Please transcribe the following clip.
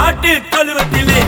மாட்டு தொழுவத்திலே